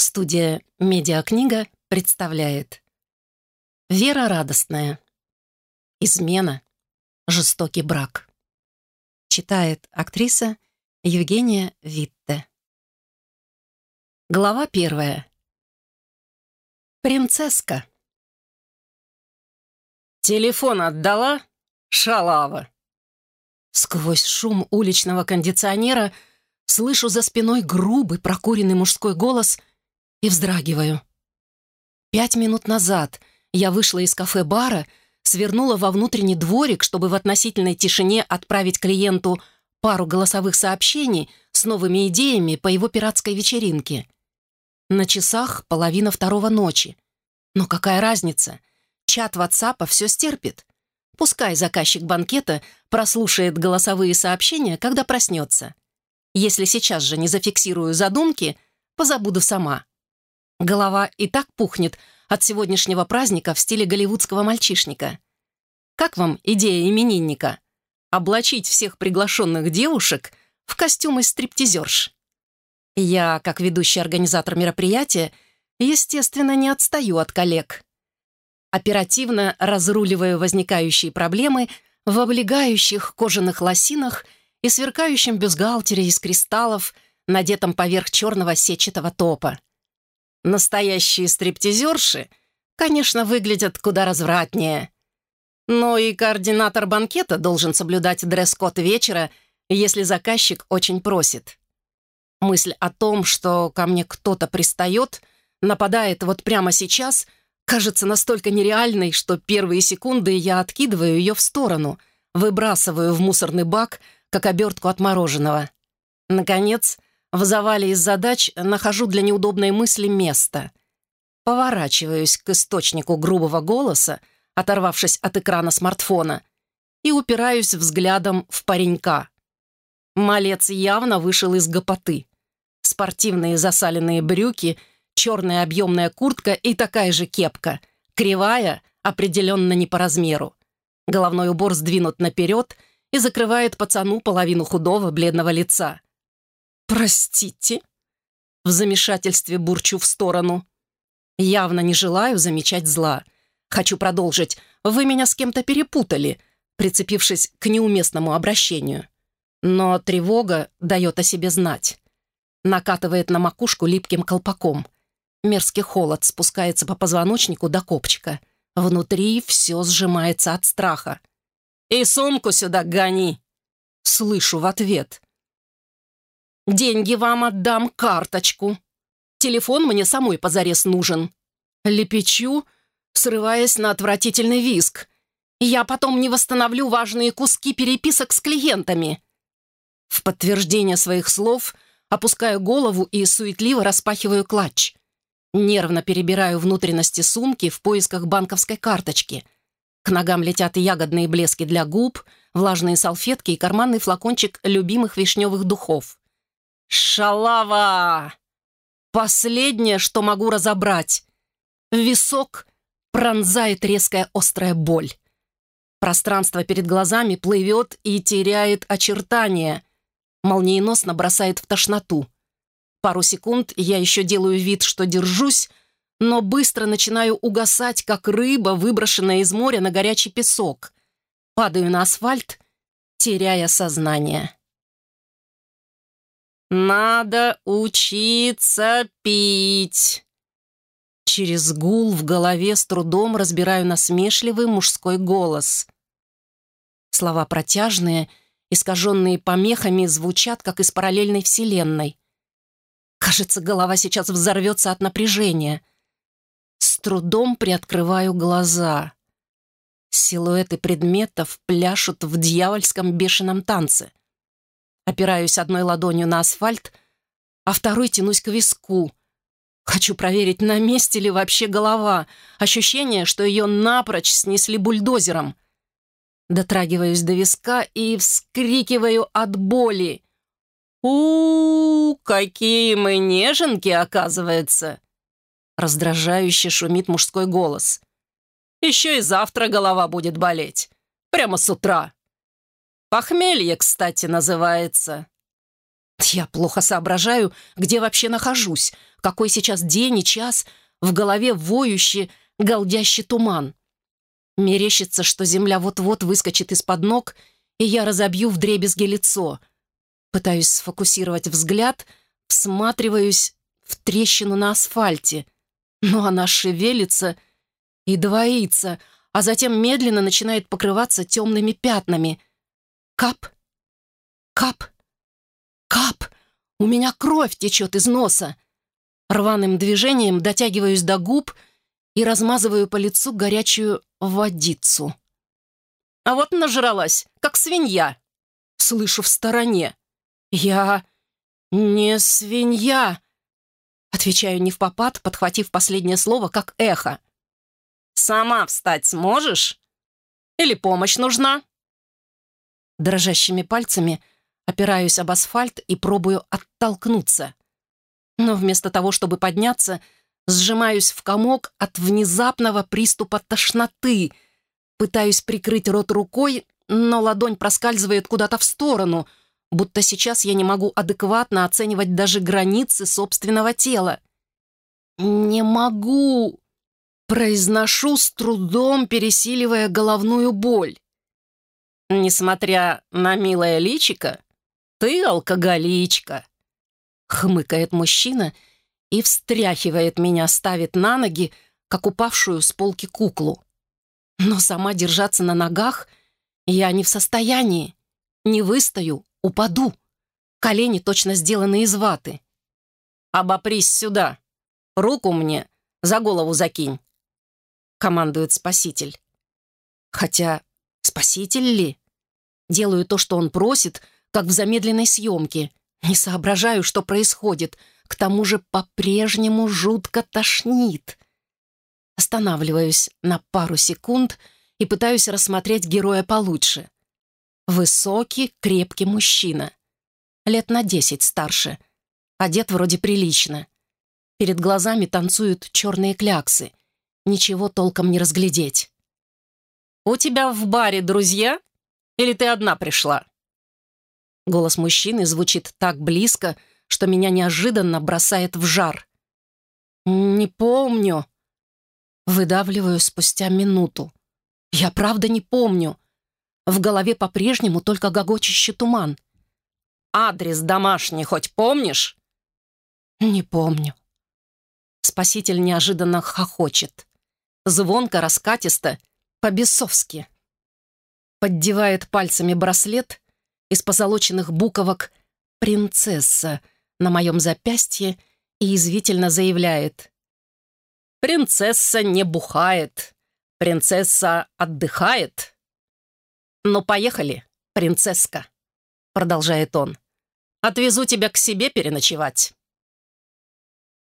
Студия «Медиакнига» представляет Вера радостная. Измена. Жестокий брак. Читает актриса Евгения Витте. Глава первая. Принцесска. «Телефон отдала? Шалава!» Сквозь шум уличного кондиционера слышу за спиной грубый прокуренный мужской голос и вздрагиваю. Пять минут назад я вышла из кафе-бара, свернула во внутренний дворик, чтобы в относительной тишине отправить клиенту пару голосовых сообщений с новыми идеями по его пиратской вечеринке. На часах половина второго ночи. Но какая разница? Чат WhatsApp все стерпит. Пускай заказчик банкета прослушает голосовые сообщения, когда проснется. Если сейчас же не зафиксирую задумки, позабуду сама. Голова и так пухнет от сегодняшнего праздника в стиле голливудского мальчишника. Как вам идея именинника? Облачить всех приглашенных девушек в костюмы стриптизерш. Я, как ведущий организатор мероприятия, естественно, не отстаю от коллег оперативно разруливаю возникающие проблемы в облегающих кожаных лосинах и сверкающем бюстгальтере из кристаллов, надетом поверх черного сетчатого топа. Настоящие стриптизерши, конечно, выглядят куда развратнее. Но и координатор банкета должен соблюдать дресс-код вечера, если заказчик очень просит. Мысль о том, что ко мне кто-то пристает, нападает вот прямо сейчас — кажется настолько нереальной, что первые секунды я откидываю ее в сторону, выбрасываю в мусорный бак, как обертку от мороженого. Наконец, в завале из задач нахожу для неудобной мысли место. Поворачиваюсь к источнику грубого голоса, оторвавшись от экрана смартфона, и упираюсь взглядом в паренька. Малец явно вышел из гопоты. Спортивные засаленные брюки — черная объемная куртка и такая же кепка. Кривая, определенно не по размеру. Головной убор сдвинут наперед и закрывает пацану половину худого бледного лица. «Простите?» В замешательстве бурчу в сторону. Явно не желаю замечать зла. Хочу продолжить. Вы меня с кем-то перепутали, прицепившись к неуместному обращению. Но тревога дает о себе знать. Накатывает на макушку липким колпаком — Мерзкий холод спускается по позвоночнику до копчика. Внутри все сжимается от страха. «И сумку сюда гони!» Слышу в ответ. «Деньги вам отдам, карточку. Телефон мне самой позарез нужен». Лепечу, срываясь на отвратительный виск. «Я потом не восстановлю важные куски переписок с клиентами». В подтверждение своих слов опускаю голову и суетливо распахиваю клатч. Нервно перебираю внутренности сумки в поисках банковской карточки. К ногам летят ягодные блески для губ, влажные салфетки и карманный флакончик любимых вишневых духов. «Шалава!» Последнее, что могу разобрать. Висок пронзает резкая острая боль. Пространство перед глазами плывет и теряет очертания. Молниеносно бросает в тошноту. Пару секунд я еще делаю вид, что держусь, но быстро начинаю угасать, как рыба, выброшенная из моря на горячий песок. Падаю на асфальт, теряя сознание. «Надо учиться пить!» Через гул в голове с трудом разбираю насмешливый мужской голос. Слова протяжные, искаженные помехами, звучат, как из параллельной вселенной. Кажется, голова сейчас взорвется от напряжения. С трудом приоткрываю глаза. Силуэты предметов пляшут в дьявольском бешеном танце. Опираюсь одной ладонью на асфальт, а второй тянусь к виску. Хочу проверить, на месте ли вообще голова. Ощущение, что ее напрочь снесли бульдозером. Дотрагиваюсь до виска и вскрикиваю от боли у, какие мы неженки, оказывается!» Раздражающе шумит мужской голос. «Еще и завтра голова будет болеть. Прямо с утра. Похмелье, кстати, называется». Я плохо соображаю, где вообще нахожусь, какой сейчас день и час, в голове воющий, голдящий туман. Мерещится, что земля вот-вот выскочит из-под ног, и я разобью вдребезги лицо. Пытаюсь сфокусировать взгляд, всматриваюсь в трещину на асфальте, но она шевелится и двоится, а затем медленно начинает покрываться темными пятнами. Кап, кап, кап! У меня кровь течет из носа. Рваным движением дотягиваюсь до губ и размазываю по лицу горячую водицу. «А вот нажралась, как свинья!» Слышу в стороне. «Я не свинья!» Отвечаю не в попад, подхватив последнее слово, как эхо. «Сама встать сможешь? Или помощь нужна?» Дрожащими пальцами опираюсь об асфальт и пробую оттолкнуться. Но вместо того, чтобы подняться, сжимаюсь в комок от внезапного приступа тошноты. Пытаюсь прикрыть рот рукой, но ладонь проскальзывает куда-то в сторону, будто сейчас я не могу адекватно оценивать даже границы собственного тела. «Не могу!» Произношу с трудом, пересиливая головную боль. «Несмотря на милое личико, ты алкоголичка», — хмыкает мужчина и встряхивает меня, ставит на ноги, как упавшую с полки куклу. Но сама держаться на ногах я не в состоянии. Не выстою, упаду. Колени точно сделаны из ваты. «Обопрись сюда. Руку мне за голову закинь» командует спаситель. Хотя спаситель ли? Делаю то, что он просит, как в замедленной съемке. Не соображаю, что происходит. К тому же по-прежнему жутко тошнит. Останавливаюсь на пару секунд и пытаюсь рассмотреть героя получше. Высокий, крепкий мужчина. Лет на десять старше. Одет вроде прилично. Перед глазами танцуют черные кляксы ничего толком не разглядеть. «У тебя в баре друзья? Или ты одна пришла?» Голос мужчины звучит так близко, что меня неожиданно бросает в жар. «Не помню». Выдавливаю спустя минуту. «Я правда не помню». В голове по-прежнему только гогочащий туман. «Адрес домашний хоть помнишь?» «Не помню». Спаситель неожиданно хохочет звонко, раскатисто, по-бесовски. Поддевает пальцами браслет из позолоченных буковок «Принцесса» на моем запястье и извительно заявляет. «Принцесса не бухает, принцесса отдыхает». «Ну, поехали, принцесска», — продолжает он. «Отвезу тебя к себе переночевать».